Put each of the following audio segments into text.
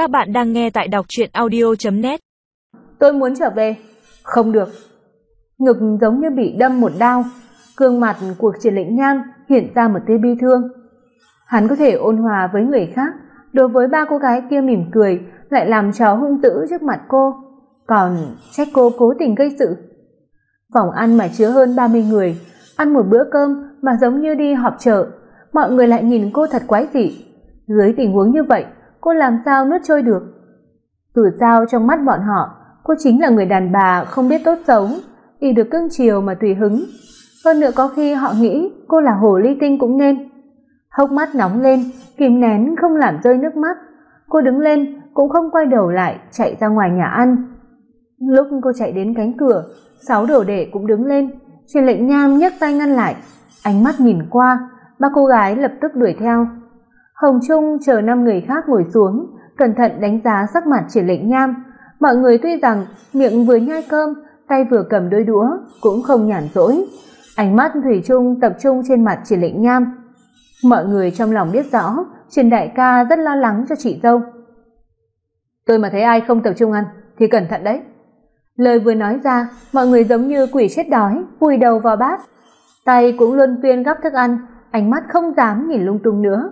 Các bạn đang nghe tại đọc truyện audio.net Tôi muốn trở về. Không được. Ngực giống như bị đâm một đao, gương mặt của Triển Lĩnh nhan hiện ra một tia bi thương. Hắn có thể ôn hòa với người khác, đối với ba cô gái kia mỉm cười, lại làm trò hung dữ trước mặt cô, còn trách cô cố tình gây sự. Phòng ăn mà chứa hơn 30 người, ăn một bữa cơm mà giống như đi họp chợ, mọi người lại nhìn cô thật quái dị. Dưới tình huống như vậy, cô làm sao nuốt trôi được? Dù sao trong mắt bọn họ, cô chính là người đàn bà không biết tốt xấu, y được cưng chiều mà tùy hứng. Hơn nữa có khi họ nghĩ cô là hồ ly tinh cũng nên. Hốc mắt nóng lên, kìm nén không làm rơi nước mắt. Cô đứng lên, cũng không quay đầu lại, chạy ra ngoài nhà ăn. Lúc cô chạy đến cánh cửa, sáu đồ đệ cũng đứng lên, Truyền lệnh nham nhấc tay ngăn lại, ánh mắt nhìn qua, ba cô gái lập tức đuổi theo. Hồng Trung chờ năm người khác ngồi xuống, cẩn thận đánh giá sắc mặt Triển Lệnh Nham. Mọi người tuy rằng miệng vừa nhai cơm, tay vừa cầm đôi đũa, cũng không nhàn rỗi. Ánh mắt thủy chung tập trung trên mặt Triển Lệnh Nham. Mọi người trong lòng biết rõ, Triển đại ca rất lo lắng cho chị dâu. Tôi mà thấy ai không tập trung ăn thì cẩn thận đấy. Lời vừa nói ra, mọi người giống như quỷ chết đói, vùi đầu vào bát. Tay cũng luân phiên gắp thức ăn, ánh mắt không dám nhìn lung tung nữa.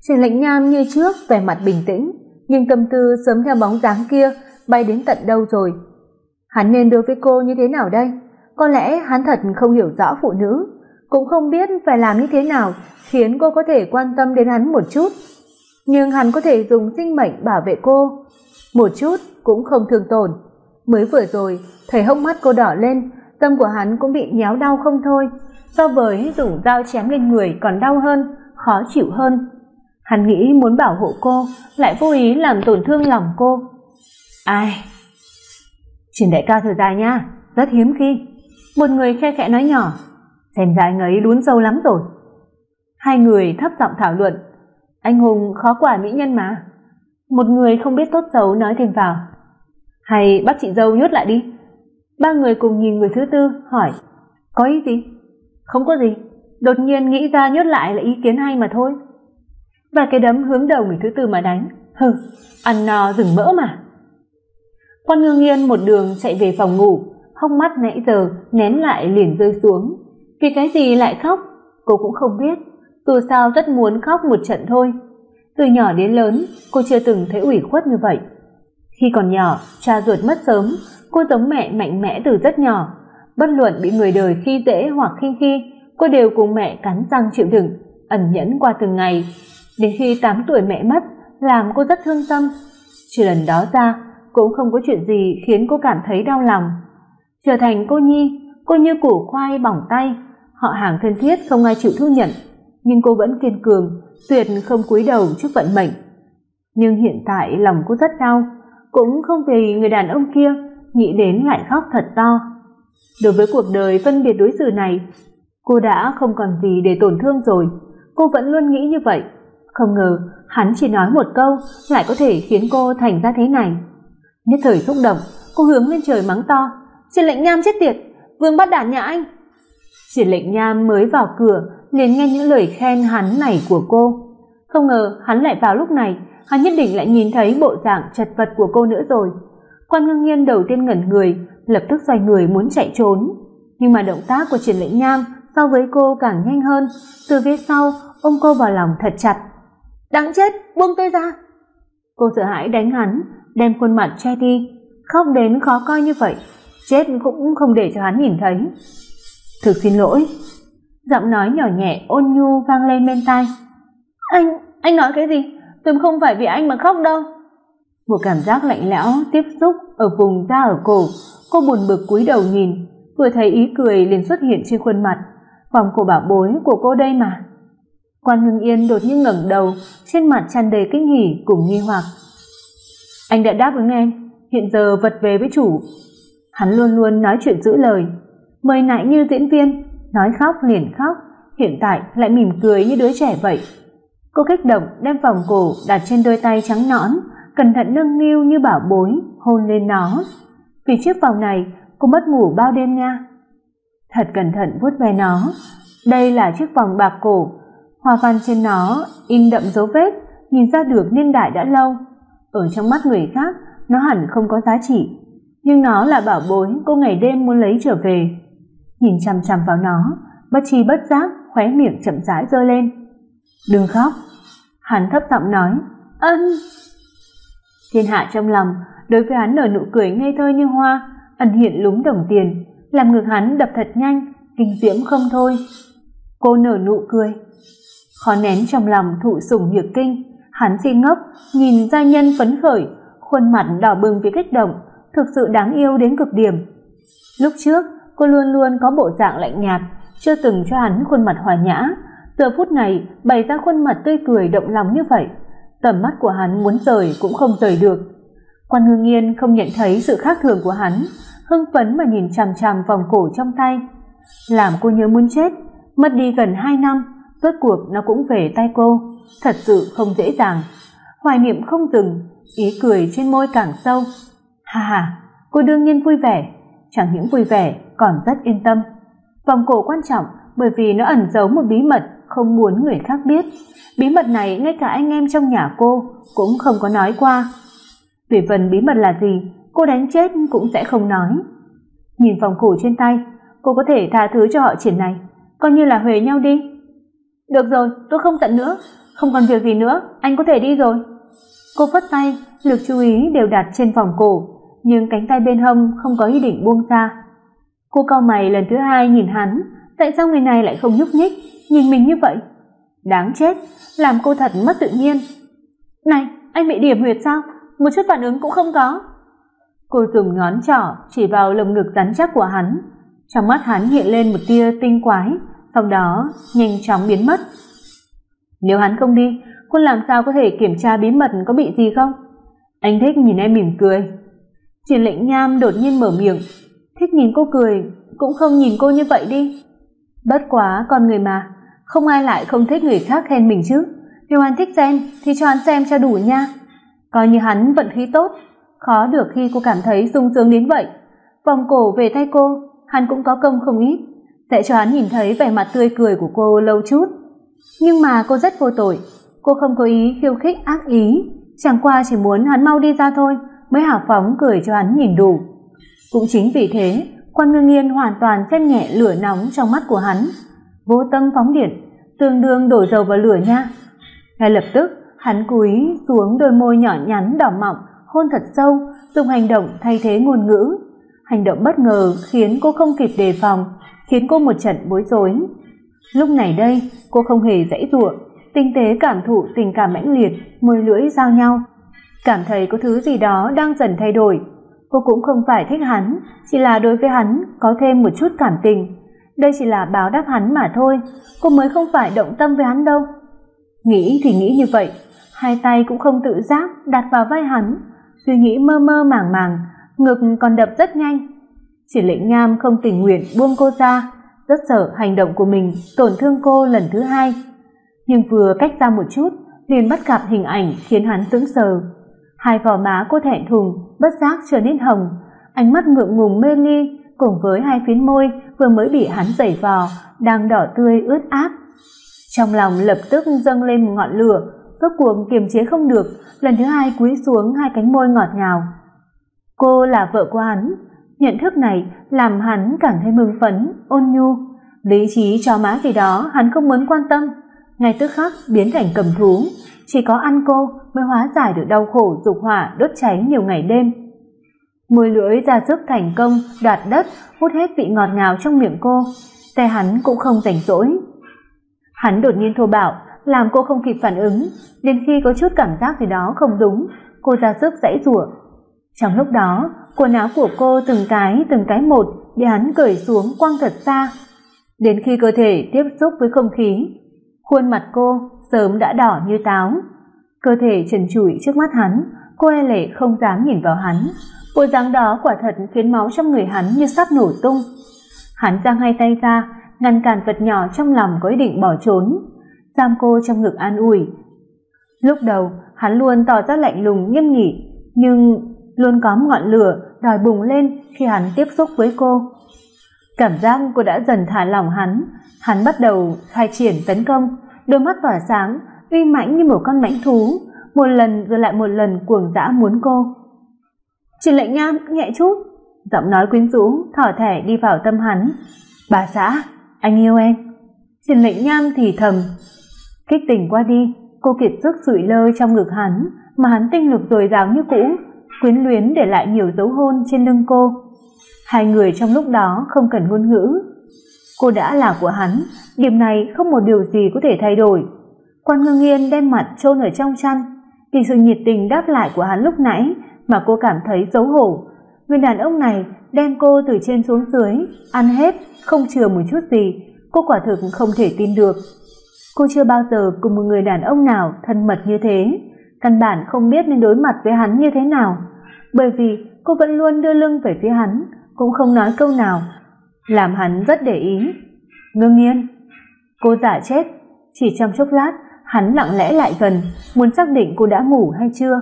Triển Lệnh Nham như trước vẻ mặt bình tĩnh, nhưng tâm tư sớm theo bóng dáng kia bay đến tận đâu rồi. Hắn nên đối với cô như thế nào đây? Có lẽ hắn thật không hiểu rõ phụ nữ, cũng không biết phải làm như thế nào khiến cô có thể quan tâm đến hắn một chút. Nhưng hắn có thể dùng sinh mệnh bảo vệ cô, một chút cũng không thương tổn. Mới vừa rồi, thấy hốc mắt cô đỏ lên, tâm của hắn cũng bị nhéo đau không thôi, so với dùng dao chém lên người còn đau hơn, khó chịu hơn. Hắn nghĩ muốn bảo hộ cô, lại vô ý làm tổn thương lòng cô. Ai? Triển đại ca thở dài nha, rất hiếm khi. Một người khe khẽ nói nhỏ, xem ra anh ấy lún sâu lắm rồi. Hai người thấp giọng thảo luận, anh hùng khó quả mỹ nhân mà. Một người không biết tốt xấu nói thêm vào, hay bắt chị dâu nhốt lại đi. Ba người cùng nhìn người thứ tư, hỏi, có ý gì? Không có gì, đột nhiên nghĩ ra nhốt lại là ý kiến hay mà thôi. Và cái đấm hướng đầu người thứ tư mà đánh, hừ, ăn no rừng mỡ mà. Quan Ngưng Yên một đường chạy về phòng ngủ, hốc mắt nãy giờ nén lại liền rơi xuống. Vì cái gì lại khóc, cô cũng không biết, dù sao rất muốn khóc một trận thôi. Từ nhỏ đến lớn, cô chưa từng thấy ủy khuất như vậy. Khi còn nhỏ, cha ruột mất sớm, cô giống mẹ mạnh mẽ từ rất nhỏ. Bất luận bị người đời khi dễ hoặc khinh khi, cô đều cùng mẹ cắn răng chịu đựng, ẩn nhẫn qua từng ngày. Đến khi 8 tuổi mẹ mất, làm cô rất thương tâm. Trừ lần đó ra, cũng không có chuyện gì khiến cô cảm thấy đau lòng. Trở thành cô nhi, cô như củ khoai bỏng tay, họ hàng thân thiết không ai chịu thu nhận, nhưng cô vẫn kiên cường, tuyệt không cúi đầu trước vận mệnh. Nhưng hiện tại lòng cô rất đau, cũng không vì người đàn ông kia nghĩ đến lại khóc thật to. Đối với cuộc đời phân biệt đối xử này, cô đã không còn gì để tổn thương rồi, cô vẫn luôn nghĩ như vậy. Không ngờ hắn chỉ nói một câu lại có thể khiến cô thành ra thế này. Nhất thời xúc động, cô hướng lên trời mắng to, "Triển lệnh nham chết tiệt, vương bắt đản nhà anh!" Triển lệnh nham mới vào cửa liền nghe những lời khen hắn này của cô. Không ngờ hắn lại vào lúc này, hắn nhất định lại nhìn thấy bộ dạng chật vật của cô nữa rồi. Quan Ngưng Nhiên đầu tiên ngẩn người, lập tức xoay người muốn chạy trốn, nhưng mà động tác của Triển Lệnh Nham so với cô càng nhanh hơn, từ phía sau ôm cô vào lòng thật chặt. "Đáng chết, buông tôi ra!" Cô sợ hãi đánh hắn, đem khuôn mặt che đi, khóc đến khó coi như vậy, chết cũng không để cho hắn nhìn thấy. "Thực xin lỗi." Giọng nói nhỏ nhẹ ôn nhu vang lên bên tai. "Anh, anh nói cái gì? Tôi không phải vì anh mà khóc đâu." Một cảm giác lạnh lẽo tiếp xúc ở vùng da ở cổ, cô buồn bực cúi đầu nhìn, vừa thấy ý cười liền xuất hiện trên khuôn mặt, vòng cổ bảo bối của cô đây mà. Quan hưng Yên đột nhiên ngẩng đầu, trên mặt tràn đầy kinh hỉ cùng nghi hoặc. Anh đã đáp ứng em, hiện giờ vật về với chủ. Hắn luôn luôn nói chuyện giữ lời, mời nãy như diễn viên, nói khóc liền khóc, hiện tại lại mỉm cười như đứa trẻ vậy. Cô kích động đem vòng cổ đặt trên đôi tay trắng nõn, cẩn thận nâng niu như bảo bối, hôn lên nó. Vì chiếc vòng này, cô mất ngủ bao đêm nha. Thật cẩn thận vuốt ve nó. Đây là chiếc vòng bạc cổ, hoa văn trên nó in đậm dấu vết, nhìn ra được niên đại đã lâu. ở trong mắt người khác nó hẳn không có giá trị. Nhưng nó là bảo bối cô ngày đêm muốn lấy trở về. Nhìn chằm chằm vào nó bất chi bất giác khóe miệng chậm rãi giơ lên. Đừng khóc. Hắn thấp giọng nói ân. Thiên hạ trong lòng đối với hắn nở nụ cười ngây thơ như hoa ẩn hiện lúng đồng tiền làm ngực hắn đập thật nhanh kinh diễm không thôi. Cô nở nụ cười khó nén trong lòng thụ sủng nhược kinh. Hắn si ngốc, nhìn gia nhân phấn khởi, khuôn mặt đỏ bừng vì kích động, thực sự đáng yêu đến cực điểm. Lúc trước, cô luôn luôn có bộ dạng lạnh nhạt, chưa từng cho hắn khuôn mặt hòa nhã. Giờ phút này, bày ra khuôn mặt tươi cười động lòng như vậy, tầm mắt của hắn muốn rời cũng không rời được. Quan ngư nghiên không nhận thấy sự khác thường của hắn, hưng phấn mà nhìn chằm chằm vòng cổ trong tay. Làm cô nhớ muốn chết, mất đi gần hai năm rốt cuộc nó cũng về tay cô. Thật sự không dễ dàng. Hoài niệm không dừng, ý cười trên môi càng sâu. Ha ha, cô đương nhiên vui vẻ. Chẳng những vui vẻ, còn rất yên tâm. Vòng cổ quan trọng, bởi vì nó ẩn giấu một bí mật không muốn người khác biết. Bí mật này ngay cả anh em trong nhà cô cũng không có nói qua. Về phần bí mật là gì, cô đánh chết cũng sẽ không nói. Nhìn vòng cổ trên tay, cô có thể tha thứ cho họ triển này. Coi như là huề nhau đi được rồi, tôi không tận nữa. Không còn việc gì nữa, anh có thể đi rồi. Cô phất tay, lực chú ý đều đặt trên vòng cổ, nhưng cánh tay bên hông không có ý định buông ra. Cô cau mày lần thứ hai nhìn hắn, tại sao người này lại không nhúc nhích, nhìn mình như vậy? Đáng chết, làm cô thật mất tự nhiên. Này, anh bị điểm huyệt sao? Một chút phản ứng cũng không có. Cô dùng ngón trỏ chỉ vào lồng ngực rắn chắc của hắn. Trong mắt hắn hiện lên một tia tinh quái sau đó, nhanh chóng biến mất. Nếu hắn không đi cô làm sao có thể kiểm tra bí mật có bị gì không? Anh thích nhìn em mỉm cười. Triển lệnh nham đột nhiên mở miệng. Thích nhìn cô cười, cũng không nhìn cô như vậy đi. Bất quá, con người mà. Không ai lại không thích người khác khen mình chứ. Nếu hắn thích xem, thì cho hắn xem cho đủ nha. Coi như hắn vận khí tốt, khó được khi cô cảm thấy sung sướng đến vậy. Vòng cổ về tay cô, hắn cũng có công không ít sẽ cho hắn nhìn thấy vẻ mặt tươi cười của cô lâu chút? Nhưng mà cô rất vô tội. Cô không có ý khiêu khích ác ý. Chẳng qua chỉ muốn hắn mau đi ra thôi, mới hào phóng cười cho hắn nhìn đủ. Cũng chính vì thế, quan ngưng nghiên hoàn toàn xem nhẹ lửa nóng trong mắt của hắn. Vô tâm phóng điện, tương đương đổ dầu vào lửa nha. Ngay lập tức, hắn cúi xuống đôi môi nhỏ nhắn đỏ mọng, hôn thật sâu, dùng hành động thay thế ngôn ngữ. Hành động bất ngờ khiến cô không kịp đề phòng khiến cô một trận bối rối. Lúc này đây, cô không hề dãy dụa tinh tế cảm thụ tình cảm mãnh liệt, môi lưỡi giao nhau. Cảm thấy có thứ gì đó đang dần thay đổi. Cô cũng không phải thích hắn, chỉ là đối với hắn có thêm một chút cảm tình. Đây chỉ là báo đáp hắn mà thôi, cô mới không phải động tâm với hắn đâu. Nghĩ thì nghĩ như vậy, hai tay cũng không tự giác đặt vào vai hắn. Suy nghĩ mơ mơ màng màng, ngực còn đập rất nhanh chỉ lệnh nham không tình nguyện buông cô ra, rất sợ hành động của mình tổn thương cô lần thứ hai. Nhưng vừa cách ra một chút, liền bắt gặp hình ảnh khiến hắn sững sờ. Hai gò má cô thẹn thùng, bất giác trở nên hồng. Ánh mắt ngượng ngùng mê ly cùng với hai phiến môi vừa mới bị hắn giày vò, đang đỏ tươi ướt át. Trong lòng lập tức dâng lên một ngọn lửa, rốt cuộc kiềm chế không được, lần thứ hai cúi xuống hai cánh môi ngọt ngào. Cô là vợ của hắn? Nhận thức này làm hắn càng thêm mừng phấn, ôn nhu. Lý trí cho má gì đó hắn không muốn quan tâm. Ngay tức khắc biến thành cầm thú. Chỉ có ăn cô mới hóa giải được đau khổ, dục hỏa, đốt cháy nhiều ngày đêm. Môi lưỡi ra sức thành công, đoạt đất, hút hết vị ngọt ngào trong miệng cô. Tay hắn cũng không rảnh rỗi. Hắn đột nhiên thô bạo, làm cô không kịp phản ứng. Đến khi có chút cảm giác gì đó không đúng, cô ra sức giãy giụa trong lúc đó, quần áo của cô từng cái từng cái một bị hắn cởi xuống quăng thật xa. Đến khi cơ thể tiếp xúc với không khí, khuôn mặt cô sớm đã đỏ như táo. Cơ thể trần trụi trước mắt hắn, cô e lệ không dám nhìn vào hắn. Bộ dáng đó quả thật khiến máu trong người hắn như sắp nổ tung. Hắn giang hai tay ra, ngăn cản vật nhỏ trong lòng có ý định bỏ trốn. Giam cô trong ngực an ủi. Lúc đầu, hắn luôn tỏ ra lạnh lùng, nghiêm nghị, nhưng luôn có ngọn lửa đòi bùng lên khi hắn tiếp xúc với cô cảm giác cô đã dần thả lỏng hắn hắn bắt đầu khai triển tấn công đôi mắt tỏa sáng uy mãnh như một con mãnh thú một lần rồi lại một lần cuồng dã muốn cô. Trình Lệnh Nham nhẹ chút, giọng nói quyến rũ thỏ thẻ đi vào tâm hắn. "Bà xã, anh yêu em." Trình Lệnh Nham thì thầm. Kích tỉnh qua đi, cô kiệt sức sụi lơ trong ngực hắn, mà hắn tinh lực dồi dào như cũ, quyến luyến để lại nhiều dấu hôn trên lưng cô. Hai người trong lúc đó không cần ngôn ngữ. Cô đã là của hắn, điểm này không một điều gì có thể thay đổi. Quan Ngưng Yên đem mặt chôn ở trong chăn, vì sự nhiệt tình đáp lại của hắn lúc nãy mà cô cảm thấy xấu hổ. Người đàn ông này đem cô từ trên xuống dưới, ăn hết, không chừa một chút gì, cô quả thực không thể tin được. Cô chưa bao giờ cùng một người đàn ông nào thân mật như thế, căn bản không biết nên đối mặt với hắn như thế nào, bởi vì cô vẫn luôn đưa lưng về phía hắn, cũng không nói câu nào, làm hắn rất để ý. Ngưng Nghiên, cô giả chết, chỉ trong chốc lát, hắn lặng lẽ lại gần, muốn xác định cô đã ngủ hay chưa.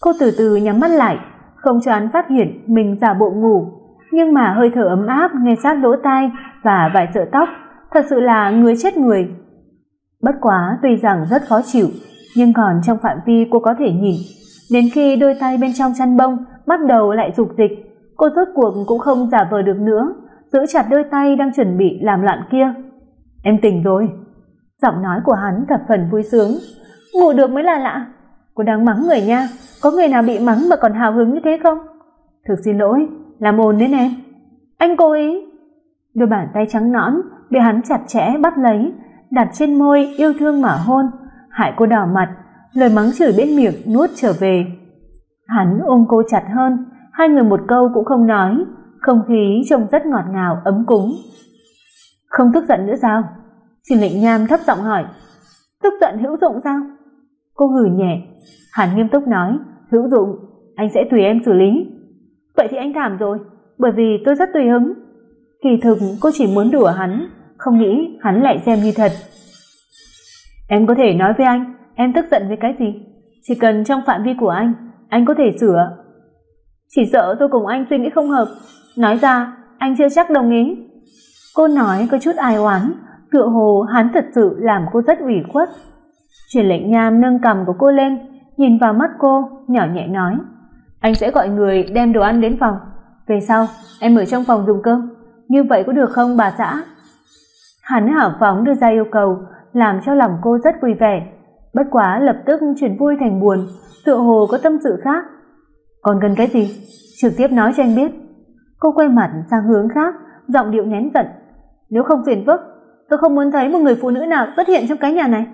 Cô từ từ nhắm mắt lại, không cho hắn phát hiện mình giả bộ ngủ, nhưng mà hơi thở ấm áp nghe sát lỗ tai và vài sợi tóc, thật sự là người chết người. Bất quá tuy rằng rất khó chịu, nhưng còn trong phạm vi cô có thể nhìn, đến khi đôi tay bên trong chăn bông bắt đầu lại dục dịch, cô rốt cuộc cũng không giả vờ được nữa, giữ chặt đôi tay đang chuẩn bị làm loạn kia. "Em tỉnh rồi." Giọng nói của hắn thập phần vui sướng. "Ngủ được mới là lạ." Cô đang mắng người nha, có người nào bị mắng mà còn hào hứng như thế không? Thực xin lỗi, làm ồn đến em. Anh cố ý. Đôi bàn tay trắng nõn bị hắn chặt chẽ bắt lấy, đặt trên môi yêu thương mà hôn, hại cô đỏ mặt, lời mắng chửi bên miệng nuốt trở về. Hắn ôm cô chặt hơn, hai người một câu cũng không nói, không khí trông rất ngọt ngào ấm cúng. Không tức giận nữa sao? Trình Lệnh Nham thấp giọng hỏi. Tức giận hữu dụng sao? Cô hừ nhẹ, Hắn nghiêm túc nói, hữu dụng, anh sẽ tùy em xử lý. Vậy thì anh thảm rồi, bởi vì tôi rất tùy hứng. Kỳ thực cô chỉ muốn đùa hắn, không nghĩ hắn lại xem như thật. Em có thể nói với anh, em tức giận với cái gì? Chỉ cần trong phạm vi của anh, anh có thể sửa. Chỉ sợ tôi cùng anh suy nghĩ không hợp, nói ra anh chưa chắc đồng ý. Cô nói có chút ai oán, tựa hồ hắn thật sự làm cô rất ủy khuất. Triển lệnh nham nâng cầm của cô lên, nhìn vào mắt cô, nhỏ nhẹ nói, anh sẽ gọi người đem đồ ăn đến phòng. Về sau, em ở trong phòng dùng cơm. Như vậy có được không bà xã? Hắn hào phóng đưa ra yêu cầu, làm cho lòng cô rất vui vẻ. Bất quá lập tức chuyển vui thành buồn, tựa hồ có tâm sự khác. Còn cần cái gì? Trực tiếp nói cho anh biết. Cô quay mặt sang hướng khác, giọng điệu nén giận. Nếu không phiền phức, tôi không muốn thấy một người phụ nữ nào xuất hiện trong cái nhà này.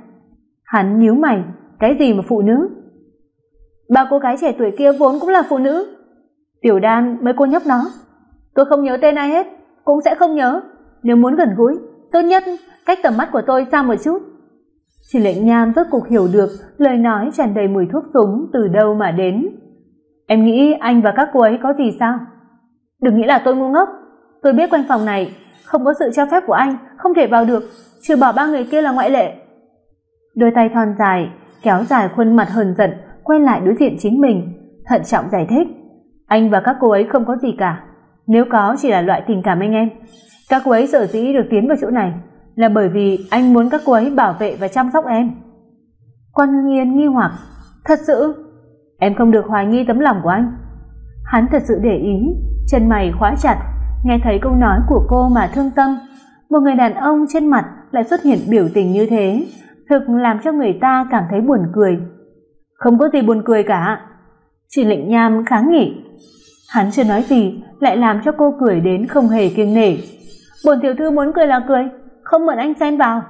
Hắn nhíu mày, cái gì mà phụ nữ? Ba cô gái trẻ tuổi kia vốn cũng là phụ nữ. Tiểu Đan mới cô nhóc đó. Tôi không nhớ tên ai hết, cũng sẽ không nhớ. Nếu muốn gần gũi, tốt nhất cách tầm mắt của tôi xa một chút. Chỉ lệnh nham rốt cục hiểu được lời nói tràn đầy mùi thuốc súng từ đâu mà đến. Em nghĩ anh và các cô ấy có gì sao? Đừng nghĩ là tôi ngu ngốc. Tôi biết quanh phòng này không có sự cho phép của anh, không thể vào được, trừ bỏ ba người kia là ngoại lệ. Đôi tay thon dài kéo dài khuôn mặt hờn giận quay lại đối diện chính mình, thận trọng giải thích, anh và các cô ấy không có gì cả, nếu có chỉ là loại tình cảm anh em. Các cô ấy sở dĩ được tiến vào chỗ này là bởi vì anh muốn các cô ấy bảo vệ và chăm sóc em. Quan Hưng Yên nghi hoặc, thật sự, em không được hoài nghi tấm lòng của anh. Hắn thật sự để ý, chân mày khóa chặt, nghe thấy câu nói của cô mà thương tâm. Một người đàn ông trên mặt lại xuất hiện biểu tình như thế, thực làm cho người ta cảm thấy buồn cười không có gì buồn cười cả. Chỉ lệnh nham kháng nghị. Hắn chưa nói gì, lại làm cho cô cười đến không hề kiêng nể. Bổn tiểu thư muốn cười là cười, không mượn anh xen vào.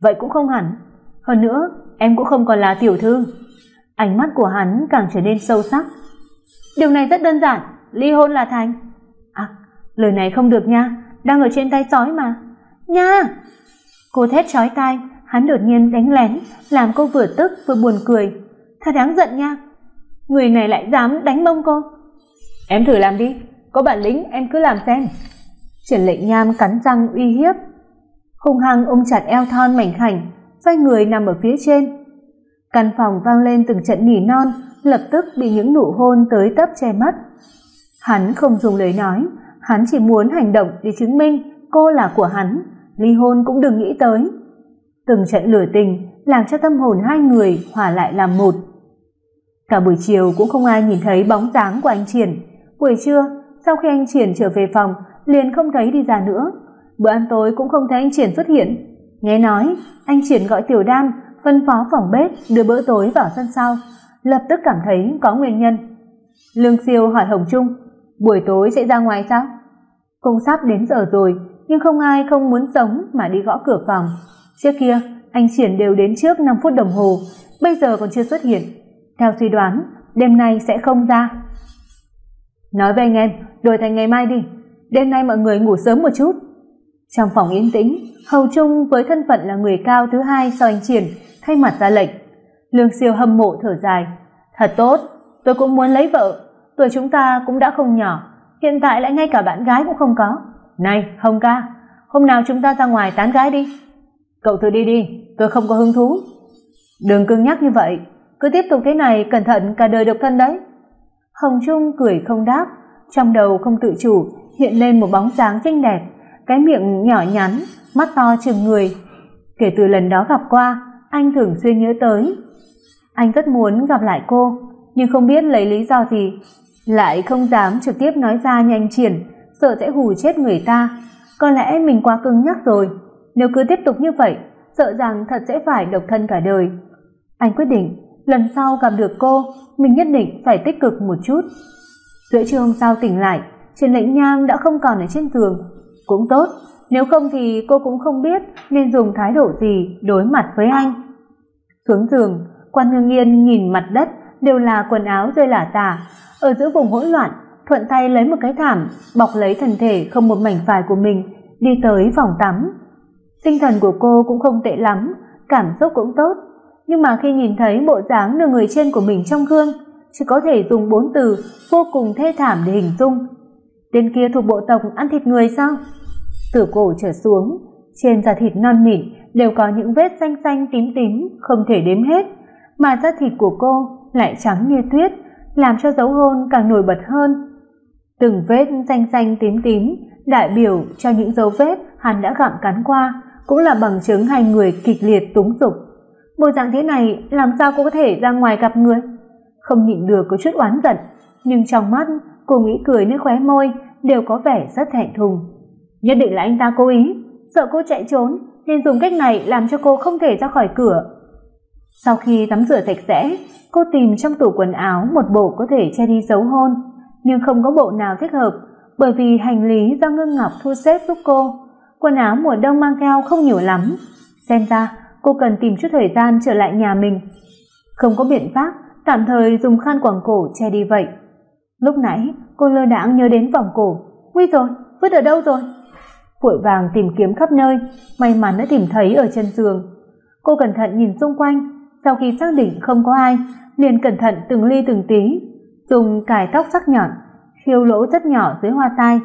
Vậy cũng không hẳn. Hơn nữa, em cũng không còn là tiểu thư. Ánh mắt của hắn càng trở nên sâu sắc. Điều này rất đơn giản, ly hôn là thành. À, lời này không được nha, đang ở trên tay sói mà. Nha! Cô thét chói tai, hắn đột nhiên đánh lén, làm cô vừa tức vừa buồn cười thật đáng giận nha. Người này lại dám đánh bông cô. Em thử làm đi, có bản lĩnh em cứ làm xem. Triển Lệnh Nham cắn răng uy hiếp, hung hăng ôm chặt eo thon mảnh khảnh, xoay người nằm ở phía trên. Căn phòng vang lên từng trận nỉ non, lập tức bị những nụ hôn tới tấp che mắt. Hắn không dùng lời nói, hắn chỉ muốn hành động để chứng minh cô là của hắn, ly hôn cũng đừng nghĩ tới. Từng trận lửa tình làm cho tâm hồn hai người hòa lại làm một. Cả buổi chiều cũng không ai nhìn thấy bóng dáng của anh Triển. Buổi trưa, sau khi anh Triển trở về phòng, liền không thấy đi ra nữa. Bữa ăn tối cũng không thấy anh Triển xuất hiện. Nghe nói, anh Triển gọi Tiểu Đan phân phó phòng bếp đưa bữa tối vào sân sau, lập tức cảm thấy có nguyên nhân. Lương Siêu hỏi Hồng Trung, buổi tối sẽ ra ngoài sao? Cũng sắp đến giờ rồi, nhưng không ai không muốn sống mà đi gõ cửa phòng. Trước kia, anh Triển đều đến trước 5 phút đồng hồ, bây giờ còn chưa xuất hiện. Theo suy đoán, đêm nay sẽ không ra. Nói với anh em, đổi thành ngày mai đi, đêm nay mọi người ngủ sớm một chút. Trong phòng yên tĩnh, Hầu Trung với thân phận là người cao thứ hai sau anh Triển, thay mặt ra lệnh. Lương Siêu hâm mộ thở dài, "Thật tốt, tôi cũng muốn lấy vợ, tuổi chúng ta cũng đã không nhỏ, hiện tại lại ngay cả bạn gái cũng không có. Này, Hồng ca, hôm nào chúng ta ra ngoài tán gái đi." "Cậu thử đi đi, tôi không có hứng thú." "Đừng cứng nhắc như vậy, cứ tiếp tục thế này cẩn thận cả đời độc thân đấy." Hồng Trung cười không đáp, trong đầu không tự chủ hiện lên một bóng dáng xinh đẹp, cái miệng nhỏ nhắn, mắt to trừng người. Kể từ lần đó gặp qua, anh thường xuyên nhớ tới. Anh rất muốn gặp lại cô, nhưng không biết lấy lý do gì, lại không dám trực tiếp nói ra nhanh triển, sợ sẽ hù chết người ta. Có lẽ mình quá cứng nhắc rồi, nếu cứ tiếp tục như vậy, sợ rằng thật sẽ phải độc thân cả đời. Anh quyết định, lần sau gặp được cô, mình nhất định phải tích cực một chút. Giữa trưa hôm sau tỉnh lại, Trần Lệnh Nhang đã không còn ở trên giường, cũng tốt, nếu không thì cô cũng không biết nên dùng thái độ gì đối mặt với anh. Xuống giường, Quan Hương Yên nhìn mặt đất đều là quần áo rơi lả tả, ở giữa vùng hỗn loạn, thuận tay lấy một cái thảm bọc lấy thân thể không một mảnh vải của mình, đi tới phòng tắm. Tinh thần của cô cũng không tệ lắm, cảm xúc cũng tốt, nhưng mà khi nhìn thấy bộ dáng nửa người trên của mình trong gương, chỉ có thể dùng bốn từ vô cùng thê thảm để hình dung. Tên kia thuộc bộ tộc ăn thịt người sao? Từ cổ trở xuống, trên da thịt non mịn đều có những vết xanh xanh tím tím không thể đếm hết, mà da thịt của cô lại trắng như tuyết, làm cho dấu hôn càng nổi bật hơn. Từng vết xanh xanh tím tím đại biểu cho những dấu vết hắn đã gặm cắn qua, cũng là bằng chứng hai người kịch liệt túng dục. Bộ dạng thế này làm sao cô có thể ra ngoài gặp người? Không nhịn được có chút oán giận, nhưng trong mắt cô nghĩ cười nơi khóe môi đều có vẻ rất thẹn thùng nhất định là anh ta cố ý. Sợ cô chạy trốn, nên dùng cách này làm cho cô không thể ra khỏi cửa. Sau khi tắm rửa sạch sẽ, cô tìm trong tủ quần áo một bộ có thể che đi dấu hôn. Nhưng không có bộ nào thích hợp, bởi vì hành lý do ngưng ngọc thu xếp giúp cô. Quần áo mùa đông mang theo không nhiều lắm. Xem ra, cô cần tìm chút thời gian trở lại nhà mình. Không có biện pháp, tạm thời dùng khăn quàng cổ che đi vậy. Lúc nãy, cô lơ đãng nhớ đến vòng cổ. Nguy rồi, vứt ở đâu rồi? Vội vàng tìm kiếm khắp nơi, may mắn đã tìm thấy ở chân giường. Cô cẩn thận nhìn xung quanh, sau khi xác định không có ai, liền cẩn thận từng ly từng tí, dùng cài tóc sắc nhọn, khiêu lỗ rất nhỏ dưới hoa tai.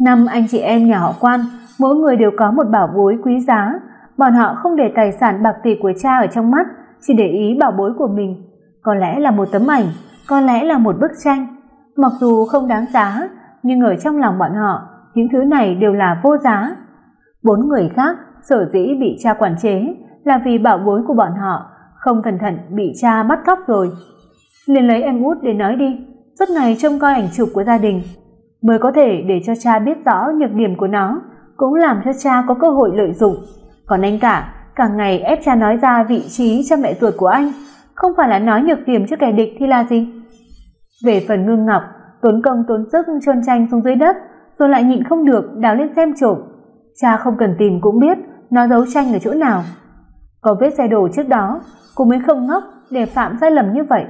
Năm anh chị em nhà họ Quan, mỗi người đều có một bảo bối quý giá, bọn họ không để tài sản bạc tỷ của cha ở trong mắt, chỉ để ý bảo bối của mình. Có lẽ là một tấm ảnh, có lẽ là một bức tranh. Mặc dù không đáng giá, nhưng ở trong lòng bọn họ những thứ này đều là vô giá. Bốn người khác sở dĩ bị cha quản chế là vì bảo bối của bọn họ không cẩn thận bị cha bắt cóc rồi. Liền lấy em út để nói đi, suốt ngày trông coi ảnh chụp của gia đình, mới có thể để cho cha biết rõ nhược điểm của nó, cũng làm cho cha có cơ hội lợi dụng. Còn anh cả, cả ngày ép cha nói ra vị trí cho mẹ ruột của anh, không phải là nói nhược điểm cho kẻ địch thì là gì? Về phần Ngưng Ngọc, tốn công tốn sức chôn tranh xuống dưới đất, rồi lại nhịn không được đào lên xem trộm. Cha không cần tìm cũng biết nó giấu tranh ở chỗ nào. Có vết xe đổ trước đó, cô mới không ngốc để phạm sai lầm như vậy.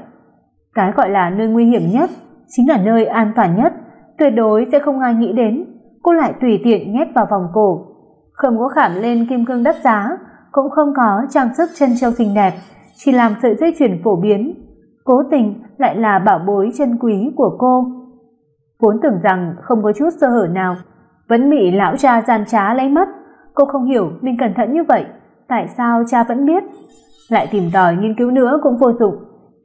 Cái gọi là nơi nguy hiểm nhất chính là nơi an toàn nhất, tuyệt đối sẽ không ai nghĩ đến. Cô lại tùy tiện nhét vào vòng cổ, không có khảm lên kim cương đắt giá, cũng không có trang sức chân châu xinh đẹp, chỉ làm sợi dây chuyền phổ biến. Cố tình lại là bảo bối chân quý của cô vốn tưởng rằng không có chút sơ hở nào, vẫn bị lão cha gian trá lấy mất. Cô không hiểu mình cẩn thận như vậy, tại sao cha vẫn biết? Lại tìm tòi nghiên cứu nữa cũng vô dụng,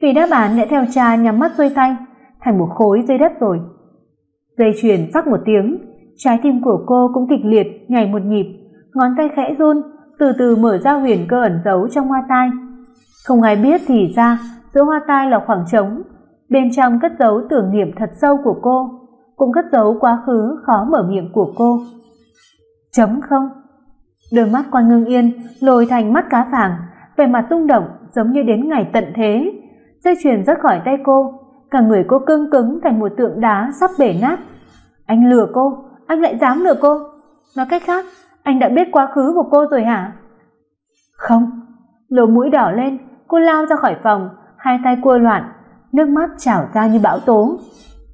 vì đáp án đã theo cha nhắm mắt xuôi tay, thành một khối dưới đất rồi. Dây chuyền phát một tiếng, trái tim của cô cũng kịch liệt nhảy một nhịp, ngón tay khẽ run, từ từ mở ra huyền cơ ẩn giấu trong hoa tai. Không ai biết thì ra, giữa hoa tai là khoảng trống, bên trong cất giấu tưởng niệm thật sâu của cô, cũng cất giấu quá khứ khó mở miệng của cô. chấm không? Đôi mắt quan ngưng yên lồi thành mắt cá vàng, vẻ mặt rung động giống như đến ngày tận thế. Dây chuyền rớt khỏi tay cô, cả người cô cứng cứng thành một tượng đá sắp bể nát. Anh lừa cô, anh lại dám lừa cô? Nói cách khác, anh đã biết quá khứ của cô rồi hả? Không. Lỗ mũi đỏ lên, cô lao ra khỏi phòng, hai tay cua loạn, nước mắt trào ra như bão tố.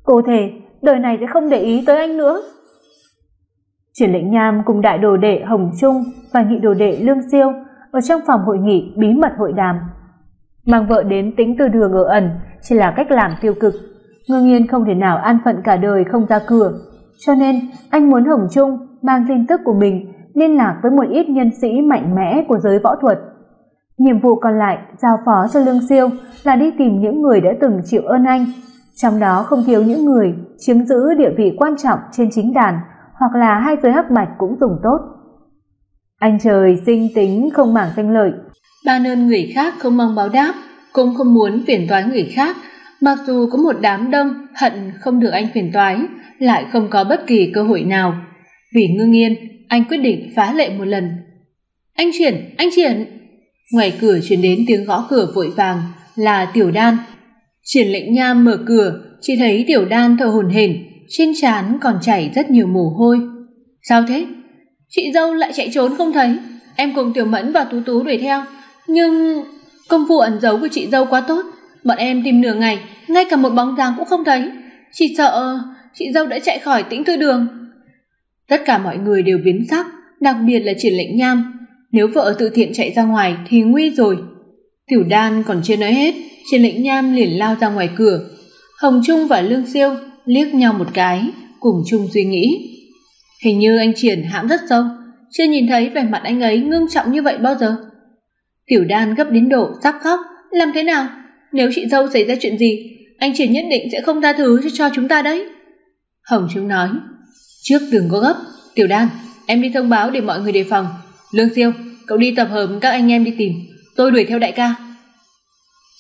Cô thề, đời này sẽ không để ý tới anh nữa. Triển lệnh nham cùng đại đồ đệ Hồng Trung và nhị đồ đệ Lương Siêu ở trong phòng hội nghị bí mật hội đàm. Mang vợ đến tính từ đường ở ẩn chỉ là cách làm tiêu cực. Ngư nhiên không thể nào an phận cả đời không ra cửa, cho nên anh muốn Hồng Trung mang tin tức của mình liên lạc với một ít nhân sĩ mạnh mẽ của giới võ thuật. Nhiệm vụ còn lại giao phó cho Lương Siêu là đi tìm những người đã từng chịu ơn anh, trong đó không thiếu những người chiếm giữ địa vị quan trọng trên chính đàn hoặc là hai giới hắc bạch cũng dùng tốt. Anh trời sinh tính không màng danh lợi, ban ơn người khác không mong báo đáp, cũng không muốn phiền toái người khác, mặc dù có một đám đông hận không được anh phiền toái, lại không có bất kỳ cơ hội nào. Vì ngưng yên, anh quyết định phá lệ một lần. "Anh Triển, anh Triển!" Ngoài cửa truyền đến tiếng gõ cửa vội vàng, là Tiểu Đan. Triển Lệnh Nham mở cửa, chỉ thấy Tiểu Đan thở hổn hển, trên trán còn chảy rất nhiều mồ hôi. "Sao thế? Chị dâu lại chạy trốn không thấy? Em cùng Tiểu Mẫn và Tú Tú đuổi theo, nhưng công vụ ẩn giấu của chị dâu quá tốt, bọn em tìm nửa ngày, ngay cả một bóng dáng cũng không thấy. Chỉ sợ chị dâu đã chạy khỏi tĩnh thư đường." Tất cả mọi người đều biến sắc, đặc biệt là Triển Lệnh Nham, nếu vợ tự thiện chạy ra ngoài thì nguy rồi. Tiểu Đan còn chưa nói hết, Triển Lệnh Nham liền lao ra ngoài cửa. Hồng Trung và Lương Siêu liếc nhau một cái, cùng chung suy nghĩ. Hình như anh Triển hãm rất sâu, chưa nhìn thấy vẻ mặt anh ấy ngưng trọng như vậy bao giờ. Tiểu Đan gấp đến độ sắp khóc, làm thế nào? Nếu chị dâu xảy ra chuyện gì, anh Triển nhất định sẽ không tha thứ cho, cho chúng ta đấy. Hồng Trung nói, trước đừng có gấp, Tiểu Đan, em đi thông báo để mọi người đề phòng. Lương Siêu, cậu đi tập hợp các anh em đi tìm, tôi đuổi theo đại ca.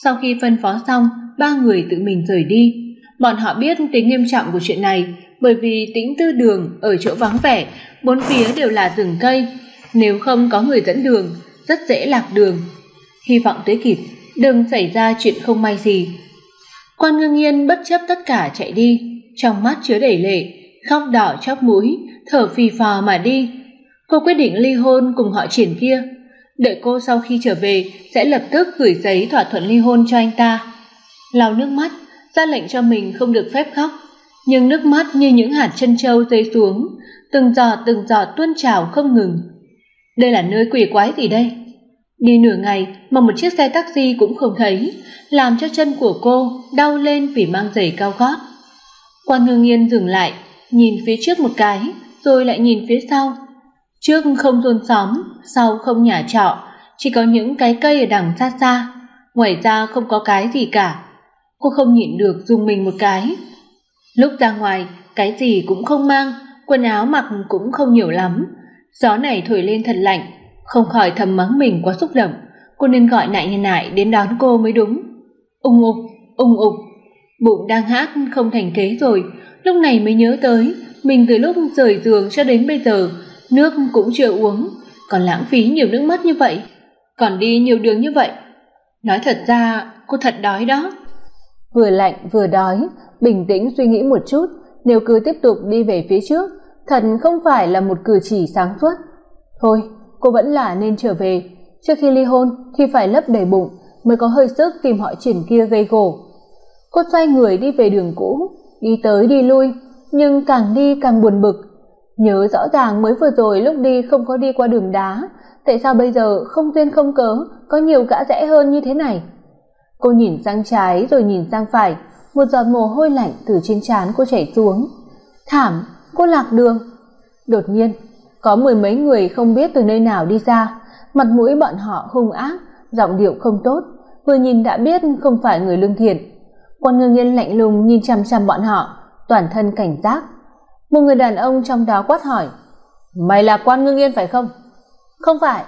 Sau khi phân phó xong, ba người tự mình rời đi. Bọn họ biết tính nghiêm trọng của chuyện này, bởi vì tĩnh tư đường ở chỗ vắng vẻ, bốn phía đều là rừng cây, nếu không có người dẫn đường, rất dễ lạc đường. Hy vọng tới kịp, đừng xảy ra chuyện không may gì. Quan Ngưng Yên bất chấp tất cả chạy đi, trong mắt chứa đầy lệ, khóc đỏ chóp mũi, thở phì phò mà đi. Cô quyết định ly hôn cùng họ triển kia. Đợi cô sau khi trở về sẽ lập tức gửi giấy thỏa thuận ly hôn cho anh ta. Lau nước mắt, ra lệnh cho mình không được phép khóc, nhưng nước mắt như những hạt chân châu rơi xuống, từng giọt từng giọt tuôn trào không ngừng. Đây là nơi quỷ quái gì đây? Đi nửa ngày mà một chiếc xe taxi cũng không thấy, làm cho chân của cô đau lên vì mang giày cao gót. Quan Ngưng Yên dừng lại, nhìn phía trước một cái, rồi lại nhìn phía sau. Trước không thôn xóm, sau không nhà trọ, chỉ có những cái cây ở đằng xa xa, ngoài ra không có cái gì cả. Cô không nhịn được dùng mình một cái. Lúc ra ngoài, cái gì cũng không mang, quần áo mặc cũng không nhiều lắm. Gió này thổi lên thật lạnh, không khỏi thầm mắng mình quá xúc động, cô nên gọi nại nhân nại đến đón cô mới đúng. Ung ục, ung ục, bụng đang hát không thành kế rồi, lúc này mới nhớ tới, mình từ lúc rời giường cho đến bây giờ, nước cũng chưa uống, còn lãng phí nhiều nước mắt như vậy, còn đi nhiều đường như vậy. Nói thật ra, cô thật đói đó. Vừa lạnh vừa đói, bình tĩnh suy nghĩ một chút, nếu cứ tiếp tục đi về phía trước, thật không phải là một cử chỉ sáng suốt. Thôi, cô vẫn là nên trở về, trước khi ly hôn thì phải lấp đầy bụng mới có hơi sức tìm họ triển kia gây gổ. Cô xoay người đi về đường cũ, đi tới đi lui, nhưng càng đi càng buồn bực. Nhớ rõ ràng mới vừa rồi lúc đi không có đi qua đường đá, tại sao bây giờ không duyên không cớ có nhiều gã rẽ hơn như thế này? Cô nhìn sang trái rồi nhìn sang phải, một giọt mồ hôi lạnh từ trên trán cô chảy xuống. Thảm, cô lạc đường. Đột nhiên, có mười mấy người không biết từ nơi nào đi ra, mặt mũi bọn họ hung ác, giọng điệu không tốt, vừa nhìn đã biết không phải người lương thiện. Quan Ngưng Yên lạnh lùng nhìn chằm chằm bọn họ, toàn thân cảnh giác. Một người đàn ông trong đó quát hỏi: "Mày là Quan Ngưng Yên phải không?" "Không phải."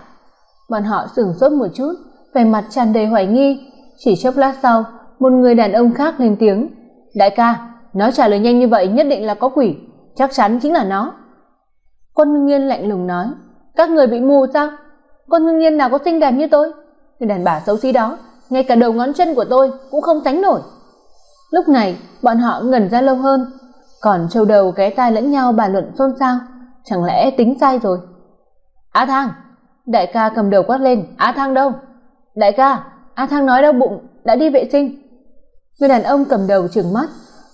Bọn họ sửng sốt một chút, vẻ mặt tràn đầy hoài nghi, chỉ chốc lát sau một người đàn ông khác lên tiếng đại ca nó trả lời nhanh như vậy nhất định là có quỷ chắc chắn chính là nó. Quân ngưng yên lạnh lùng nói các người bị mù sao? Con ngưng yên nào có xinh đẹp như tôi? Người đàn bà xấu xí đó ngay cả đầu ngón chân của tôi cũng không sánh nổi. Lúc này bọn họ ngẩn ra lâu hơn còn châu đầu ghé tai lẫn nhau bàn luận xôn xao. Chẳng lẽ tính sai rồi? A thang, đại ca cầm đầu quát lên. A thang đâu? Đại ca, a thang nói đau bụng, đã đi vệ sinh. Người đàn ông cầm đầu trừng mắt.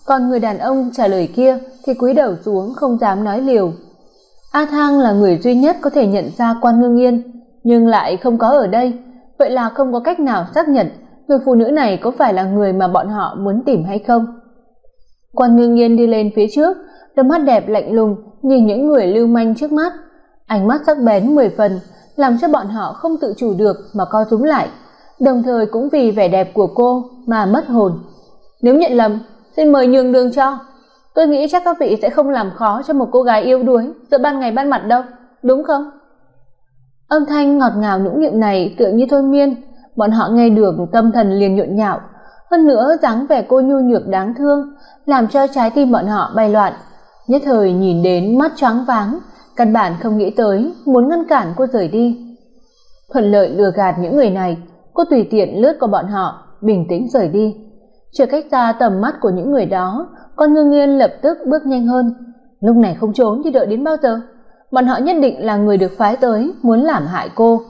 Còn người đàn ông trả lời kia thì cúi đầu xuống không dám nói liều. A thang là người duy nhất có thể nhận ra quan ngưng yên, nhưng lại không có ở đây. Vậy là không có cách nào xác nhận người phụ nữ này có phải là người mà bọn họ muốn tìm hay không quan ngưng nhiên đi lên phía trước, đôi mắt đẹp lạnh lùng nhìn những người lưu manh trước mắt. Ánh mắt sắc bén mười phần, làm cho bọn họ không tự chủ được mà co rúm lại, đồng thời cũng vì vẻ đẹp của cô mà mất hồn. Nếu nhận lầm, xin mời nhường đường cho. Tôi nghĩ chắc các vị sẽ không làm khó cho một cô gái yêu đuối giữa ban ngày ban mặt đâu, đúng không? Âm thanh ngọt ngào nũng nịu này tựa như thôi miên, bọn họ nghe được tâm thần liền nhộn nhạo hơn nữa, dáng vẻ cô nhu nhược đáng thương, làm cho trái tim bọn họ bay loạn. Nhất thời nhìn đến mắt choáng váng, căn bản không nghĩ tới muốn ngăn cản cô rời đi. Thuận lợi lừa gạt những người này, cô tùy tiện lướt qua bọn họ, bình tĩnh rời đi. Chưa cách xa tầm mắt của những người đó, con ngưng nghiên lập tức bước nhanh hơn. Lúc này không trốn thì đợi đến bao giờ? Bọn họ nhất định là người được phái tới, muốn làm hại cô.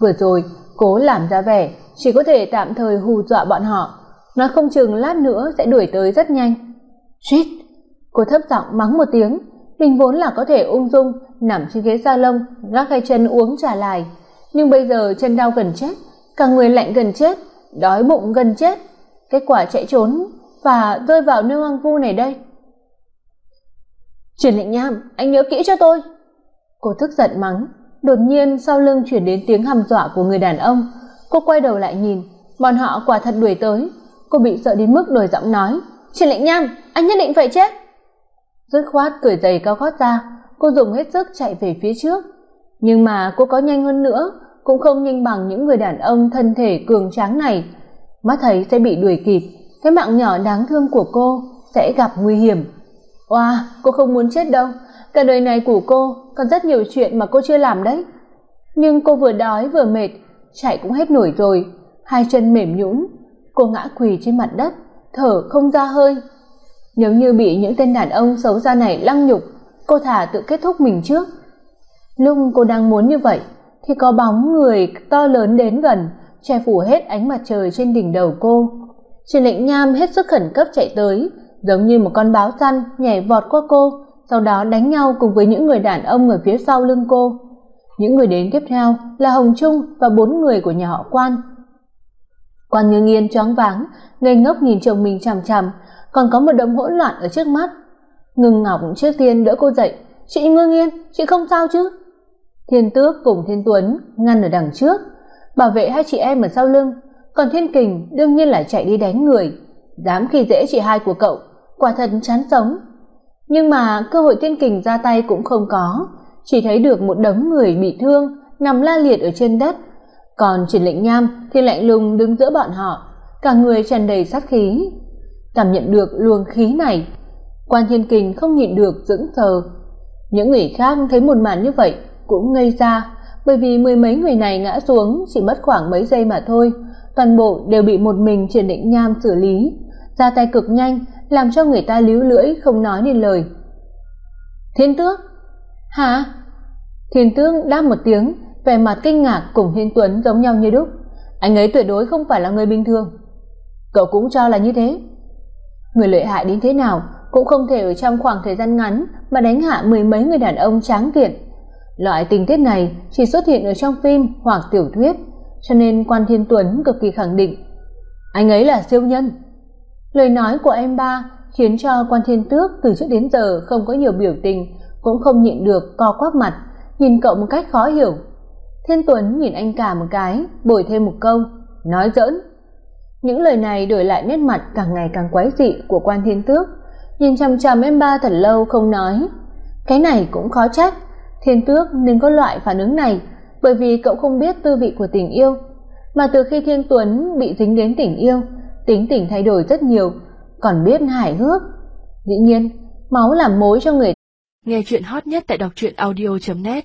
Vừa rồi cố làm ra vẻ, chỉ có thể tạm thời hù dọa bọn họ. Nói không chừng lát nữa sẽ đuổi tới rất nhanh. "Shit!" cô thấp giọng mắng một tiếng. Mình vốn là có thể ung dung, nằm trên ghế salon, gác hai chân uống trà lại. Nhưng bây giờ chân đau gần chết, cả người lạnh gần chết, đói bụng gần chết. Kết quả chạy trốn và rơi vào nơi hoang vu này đây. Truyền lệnh nham anh nhớ kỹ cho tôi. Cô tức giận mắng đột nhiên, sau lưng chuyển đến tiếng hăm dọa của người đàn ông, cô quay đầu lại nhìn, bọn họ quả thật đuổi tới. Cô bị sợ đến mức đổi giọng nói truyền lệnh nham, anh nhất định phải chết. Dứt khoát cởi giày cao gót ra, cô dùng hết sức chạy về phía trước. Nhưng mà cô có nhanh hơn nữa, cũng không nhanh bằng những người đàn ông thân thể cường tráng này. Mắt thấy sẽ bị đuổi kịp, cái mạng nhỏ đáng thương của cô sẽ gặp nguy hiểm. Oa, cô không muốn chết đâu cả đời này của cô còn rất nhiều chuyện mà cô chưa làm đấy. Nhưng cô vừa đói vừa mệt chạy cũng hết nổi rồi hai chân mềm nhũn cô ngã quỳ trên mặt đất thở không ra hơi. Nếu như bị những tên đàn ông xấu xa này lăng nhục cô thả tự kết thúc mình trước. Lúc cô đang muốn như vậy thì có bóng người to lớn đến gần che phủ hết ánh mặt trời trên đỉnh đầu cô. Trình Lệnh Nham hết sức khẩn cấp chạy tới, giống như một con báo săn nhảy vọt qua cô, sau đó đánh nhau cùng với những người đàn ông ở phía sau lưng cô. Những người đến tiếp theo là Hồng Trung và bốn người của nhà họ Quan. Quan Ngưng Yên choáng váng, ngây ngốc nhìn chồng mình chằm chằm, còn có một đống hỗn loạn ở trước mắt. Ngưng Ngọc trước tiên đỡ cô dậy, "Chị Ngưng Yên, chị không sao chứ?" Thiên Tước cùng Thiên Tuấn ngăn ở đằng trước, bảo vệ hai chị em ở sau lưng, còn thiên kình đương nhiên là chạy đi đánh người dám khi dễ chị hai của cậu quả thật chán sống nhưng mà cơ hội thiên kình ra tay cũng không có. Chỉ thấy được một đống người bị thương nằm la liệt ở trên đất. Còn triển lệnh nham thì lạnh lùng đứng giữa bọn họ, cả người tràn đầy sát khí. Cảm nhận được luồng khí này, quan thiên kình không nhịn được dững thờ. Những người khác thấy một màn như vậy cũng ngây ra, bởi vì mười mấy người này ngã xuống chỉ mất khoảng mấy giây mà thôi. Toàn bộ đều bị một mình triển định nham xử lý. Ra tay cực nhanh làm cho người ta líu lưỡi, không nói nên lời. Thiên tước? Hả? Thiên tước đáp một tiếng, vẻ mặt kinh ngạc cùng thiên tuấn giống nhau như đúc. Anh ấy tuyệt đối không phải là người bình thường. Cậu cũng cho là như thế. Người lợi hại đến thế nào cũng không thể ở trong khoảng thời gian ngắn mà đánh hạ mười mấy người đàn ông tráng kiện. Loại tình tiết này chỉ xuất hiện ở trong phim hoặc tiểu thuyết, cho nên quan thiên tuấn cực kỳ khẳng định. Anh ấy là siêu nhân lời nói của em ba khiến cho quan thiên tước từ trước đến giờ không có nhiều biểu tình cũng không nhịn được co quắp mặt nhìn cậu một cách khó hiểu. Thiên tuấn nhìn anh cả một cái bồi thêm một câu nói giỡn. Những lời này đổi lại nét mặt càng ngày càng quái dị của quan thiên tước nhìn chằm chằm em ba thật lâu không nói. Cái này cũng khó trách thiên tước nên có loại phản ứng này bởi vì cậu không biết tư vị của tình yêu mà từ khi Thiên Tuấn bị dính đến tình yêu, tính tình thay đổi rất nhiều, còn biết hài hước. Dĩ nhiên, máu làm mối cho người. Nghe chuyện hot nhất tại đọc truyện audio.net